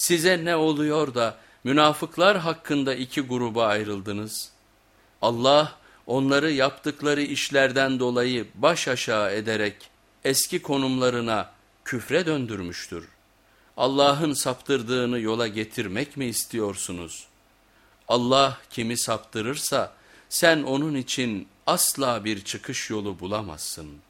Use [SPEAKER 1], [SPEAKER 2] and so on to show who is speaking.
[SPEAKER 1] Size ne oluyor da münafıklar hakkında iki gruba ayrıldınız? Allah onları yaptıkları işlerden dolayı baş aşağı ederek eski konumlarına küfre döndürmüştür. Allah'ın saptırdığını yola getirmek mi istiyorsunuz? Allah kimi saptırırsa sen onun için asla bir çıkış yolu bulamazsın.''